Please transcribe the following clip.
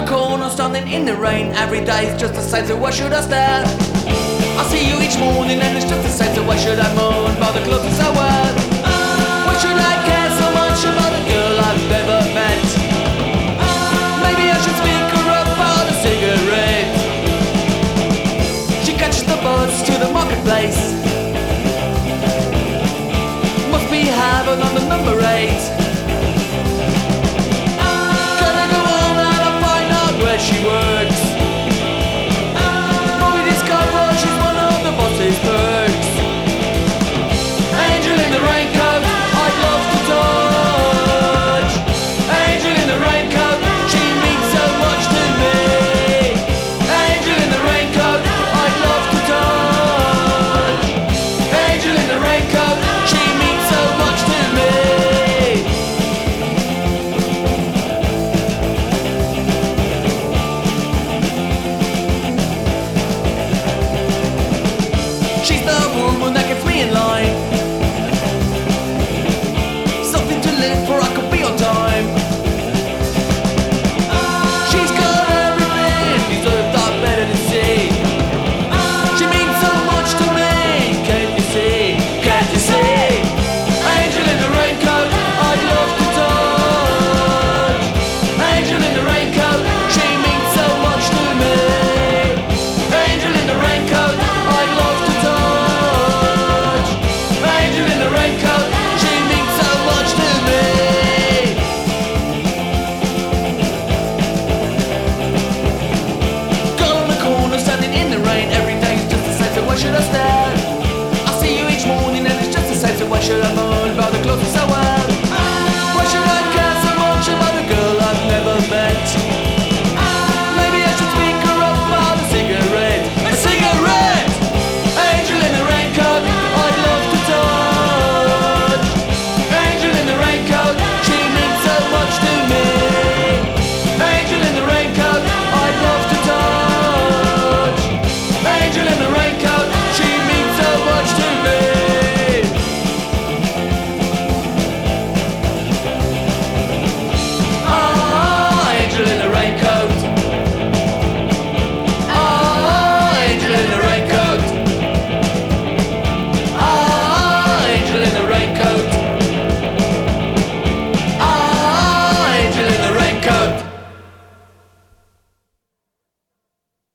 the corner, standing in the rain. Every day is just the same, so why should I stare? I see you each morning and it's just the same, she works?